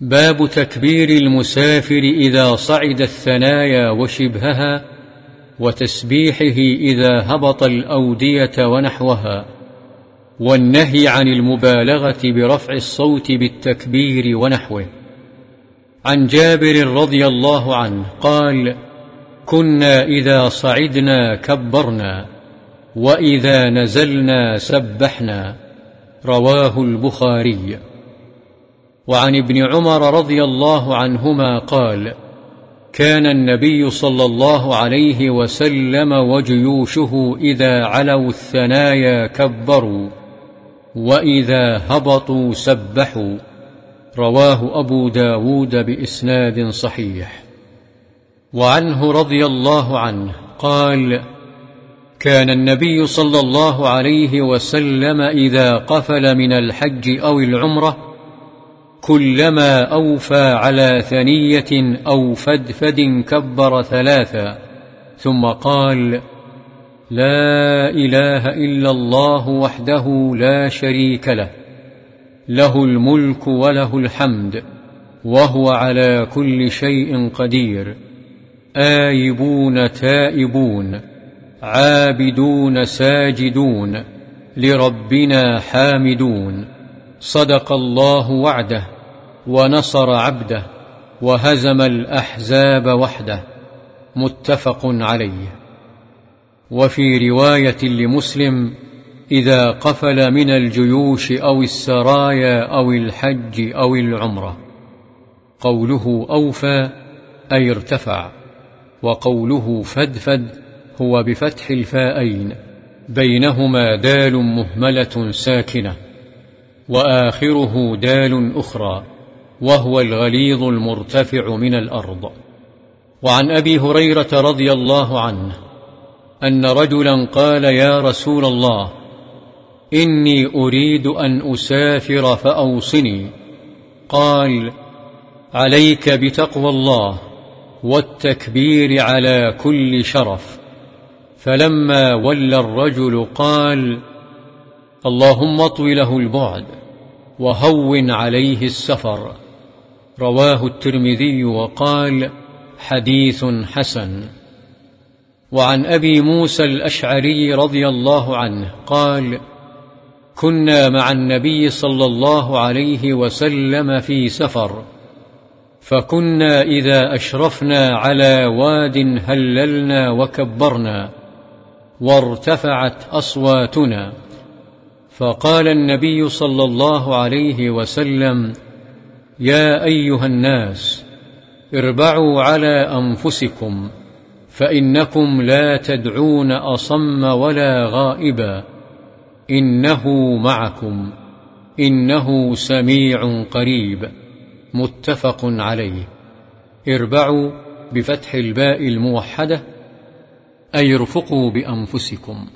باب تكبير المسافر إذا صعد الثنايا وشبهها وتسبيحه إذا هبط الأودية ونحوها والنهي عن المبالغة برفع الصوت بالتكبير ونحوه. عن جابر رضي الله عنه قال كنا إذا صعدنا كبرنا وإذا نزلنا سبحنا. رواه البخاري. وعن ابن عمر رضي الله عنهما قال كان النبي صلى الله عليه وسلم وجيوشه إذا علوا الثنايا كبروا وإذا هبطوا سبحوا. رواه أبو داود بإسناد صحيح. وعنه رضي الله عنه قال كان النبي صلى الله عليه وسلم إذا قفل من الحج أو العمرة كلما أوفى على ثنية أو فدفد كبر ثلاثا. ثم قال لا إله إلا الله وحده لا شريك له له الملك وله الحمد وهو على كل شيء قدير. آيبون تائبون عابدون ساجدون لربنا حامدون. صدق الله وعده. ونصر عبده وهزم الأحزاب وحده متفق عليه. وفي رواية لمسلم إذا قفل من الجيوش أو السرايا أو الحج أو العمرة. قوله أوفى أي ارتفع. وقوله فدفد هو بفتح الفاءين بينهما دال مهملة ساكنة. وآخره دال أخرى. وهو الغليظ المرتفع من الأرض. وعن أبي هريرة رضي الله عنه أن رجلا قال يا رسول الله إني أريد أن أسافر فأوصني. قال عليك بتقوى الله والتكبير على كل شرف. فلما ولى الرجل قال اللهم اطوي له البعد وهون عليه السفر. رواه الترمذي وقال حديث حسن. وعن أبي موسى الأشعري رضي الله عنه قال كنا مع النبي صلى الله عليه وسلم في سفر فكنا إذا أشرفنا على واد هللنا وكبرنا وارتفعت أصواتنا فقال النبي صلى الله عليه وسلم يا أيها الناس اربعوا على أنفسكم فإنكم لا تدعون أصم ولا غائبا إنه معكم إنه سميع قريب. متفق عليه. اربعوا بفتح الباء الموحدة أي ارفقوا بأنفسكم.